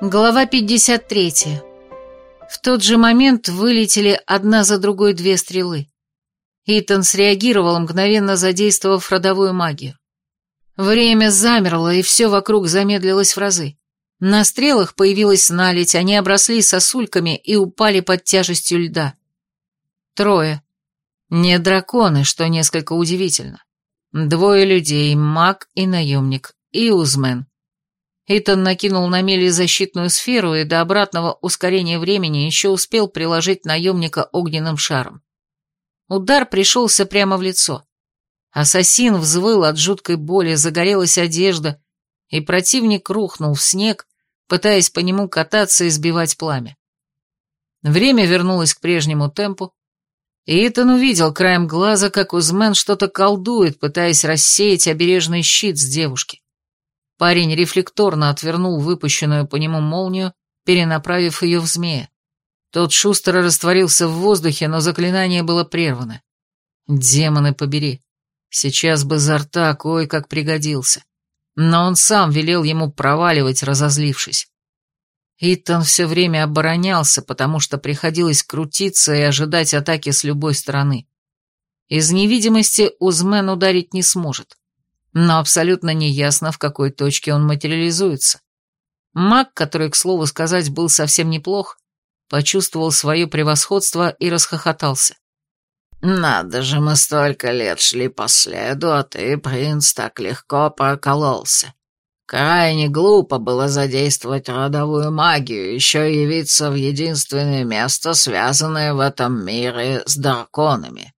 Глава 53. В тот же момент вылетели одна за другой две стрелы. Итан среагировал, мгновенно задействовав родовую магию. Время замерло, и все вокруг замедлилось в разы. На стрелах появилась наледь, они обросли сосульками и упали под тяжестью льда. Трое. Не драконы, что несколько удивительно. Двое людей, маг и наемник, и узмен. Итан накинул на мели защитную сферу и до обратного ускорения времени еще успел приложить наемника огненным шаром. Удар пришелся прямо в лицо. Ассасин взвыл от жуткой боли, загорелась одежда, и противник рухнул в снег, пытаясь по нему кататься и сбивать пламя. Время вернулось к прежнему темпу, и Итан увидел краем глаза, как Узмен что-то колдует, пытаясь рассеять обережный щит с девушки. Парень рефлекторно отвернул выпущенную по нему молнию, перенаправив ее в змея. Тот шустро растворился в воздухе, но заклинание было прервано. Демоны побери. Сейчас бы Зарта кое-как пригодился. Но он сам велел ему проваливать, разозлившись. Итан все время оборонялся, потому что приходилось крутиться и ожидать атаки с любой стороны. Из невидимости Узмен ударить не сможет но абсолютно неясно, в какой точке он материализуется. Маг, который, к слову сказать, был совсем неплох, почувствовал свое превосходство и расхохотался. «Надо же, мы столько лет шли по следу, а ты, принц, так легко прокололся. Крайне глупо было задействовать родовую магию, еще явиться в единственное место, связанное в этом мире с драконами».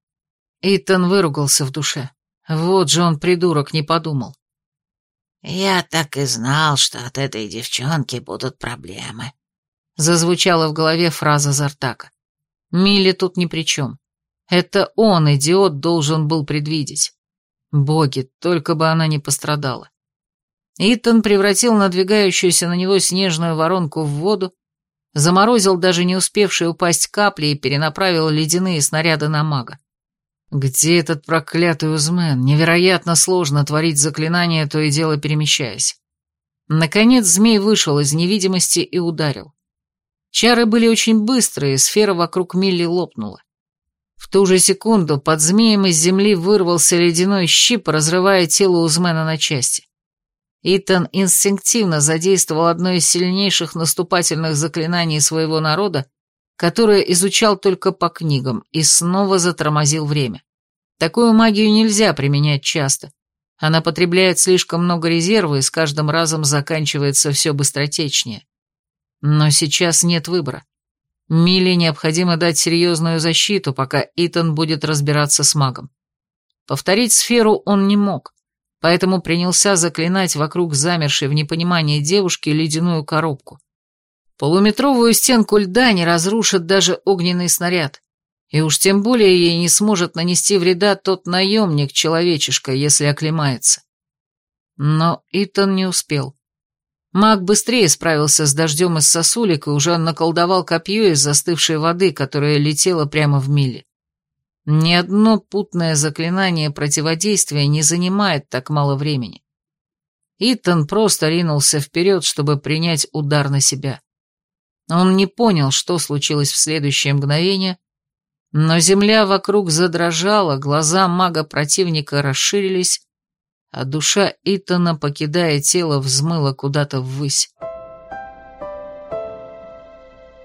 Итан выругался в душе. Вот же он, придурок, не подумал. «Я так и знал, что от этой девчонки будут проблемы», — зазвучала в голове фраза Зартака. Милли тут ни при чем. Это он, идиот, должен был предвидеть. Боги, только бы она не пострадала. Итан превратил надвигающуюся на него снежную воронку в воду, заморозил даже не успевшие упасть капли и перенаправил ледяные снаряды на мага. Где этот проклятый Узмен? Невероятно сложно творить заклинания, то и дело перемещаясь. Наконец змей вышел из невидимости и ударил. Чары были очень быстрые, сфера вокруг Милли лопнула. В ту же секунду под змеем из земли вырвался ледяной щип, разрывая тело Узмена на части. Итан инстинктивно задействовал одно из сильнейших наступательных заклинаний своего народа которое изучал только по книгам, и снова затормозил время. Такую магию нельзя применять часто. Она потребляет слишком много резерва и с каждым разом заканчивается все быстротечнее. Но сейчас нет выбора. Миле необходимо дать серьезную защиту, пока Итан будет разбираться с магом. Повторить сферу он не мог, поэтому принялся заклинать вокруг замершей в непонимании девушки ледяную коробку. Полуметровую стенку льда не разрушит даже огненный снаряд. И уж тем более ей не сможет нанести вреда тот наемник-человечишка, если оклемается. Но Итан не успел. Маг быстрее справился с дождем из сосулек и уже наколдовал копье из застывшей воды, которая летела прямо в миле. Ни одно путное заклинание противодействия не занимает так мало времени. Итан просто ринулся вперед, чтобы принять удар на себя. Он не понял, что случилось в следующее мгновение, но земля вокруг задрожала, глаза мага-противника расширились, а душа Итана, покидая тело, взмыла куда-то ввысь.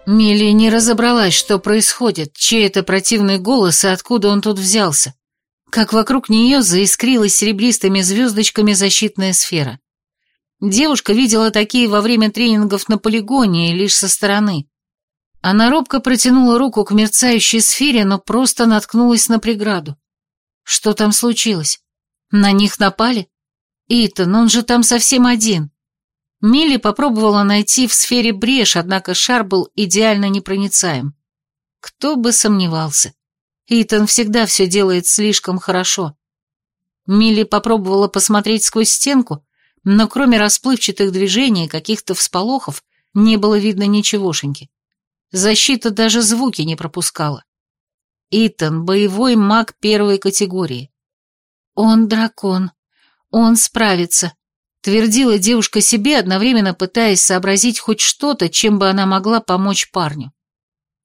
Милли не разобралась, что происходит, чей это противный голос и откуда он тут взялся, как вокруг нее заискрилась серебристыми звездочками защитная сфера. Девушка видела такие во время тренингов на полигоне и лишь со стороны. Она робко протянула руку к мерцающей сфере, но просто наткнулась на преграду. Что там случилось? На них напали? Итан, он же там совсем один. Милли попробовала найти в сфере брешь, однако шар был идеально непроницаем. Кто бы сомневался. Итан всегда все делает слишком хорошо. Милли попробовала посмотреть сквозь стенку, но кроме расплывчатых движений и каких-то всполохов не было видно ничегошеньки. Защита даже звуки не пропускала. Итан — боевой маг первой категории. Он дракон. Он справится. Твердила девушка себе, одновременно пытаясь сообразить хоть что-то, чем бы она могла помочь парню.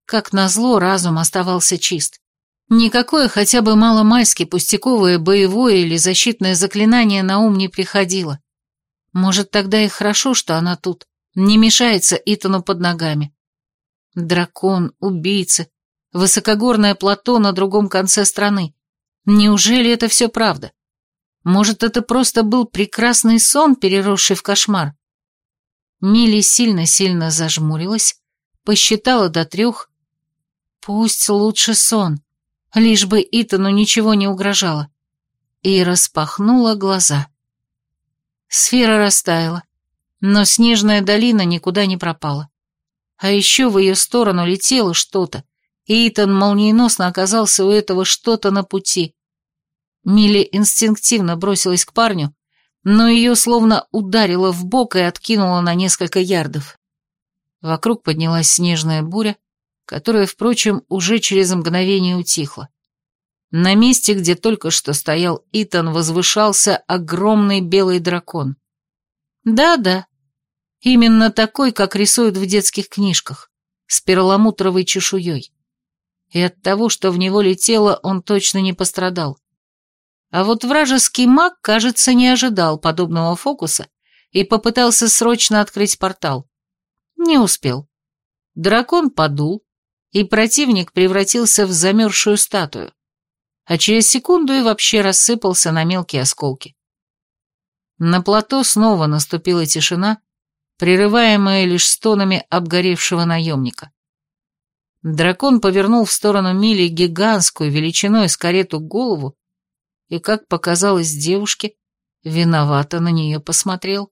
Как назло, разум оставался чист. Никакое хотя бы маломальски пустяковое боевое или защитное заклинание на ум не приходило. Может, тогда и хорошо, что она тут, не мешается Итану под ногами. Дракон, убийца, высокогорное плато на другом конце страны. Неужели это все правда? Может, это просто был прекрасный сон, переросший в кошмар? Милли сильно-сильно зажмурилась, посчитала до трех. Пусть лучше сон, лишь бы Итану ничего не угрожало. И распахнула глаза. Сфера растаяла, но снежная долина никуда не пропала. А еще в ее сторону летело что-то, и Итан молниеносно оказался у этого что-то на пути. Милли инстинктивно бросилась к парню, но ее словно ударило в бок и откинуло на несколько ярдов. Вокруг поднялась снежная буря, которая, впрочем, уже через мгновение утихла. На месте, где только что стоял Итан, возвышался огромный белый дракон. Да-да, именно такой, как рисуют в детских книжках, с перламутровой чешуей. И от того, что в него летело, он точно не пострадал. А вот вражеский маг, кажется, не ожидал подобного фокуса и попытался срочно открыть портал. Не успел. Дракон подул, и противник превратился в замерзшую статую, а через секунду и вообще рассыпался на мелкие осколки. На плато снова наступила тишина, прерываемая лишь стонами обгоревшего наемника. Дракон повернул в сторону Мили гигантскую величиной с карету голову и, как показалось девушке, виновато на нее посмотрел.